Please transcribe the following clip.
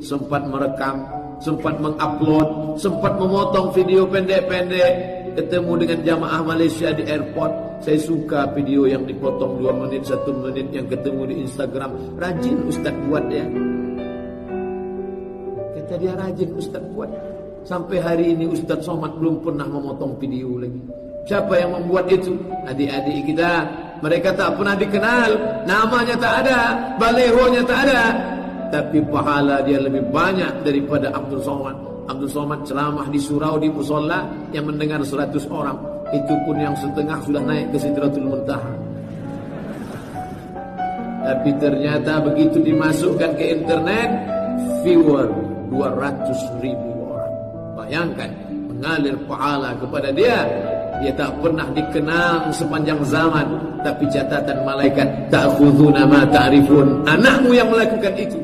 sempat merekam, sempat mengupload, sempat memotong video pendek-pendek, ketemu dengan jamaah Malaysia di airport. Saya suka video yang dipotong 2 menit, 1 menit yang ketemu di Instagram. Rajin Ustaz buat ya. Kata dia rajin Ustaz buat. Sampai hari ini Ustaz Somad belum pernah memotong video lagi. Siapa yang membuat itu? Adik-adik kita. Mereka tak pernah dikenal. Namanya tak ada. Balehonya tak ada. Tapi pahala dia lebih banyak daripada Abdul Somad. Abdul Somad ceramah di surau di musola yang mendengar seratus orang. Itu pun yang setengah sudah naik ke Sidratul Muntaha. Tapi ternyata begitu dimasukkan ke internet, viewer 200 ribu orang. Bayangkan, mengalir pahala kepada dia dia tak pernah dikenang sepanjang zaman tapi catatan malaikat ta'khuduna ma ta'rifun anakmu yang melakukan itu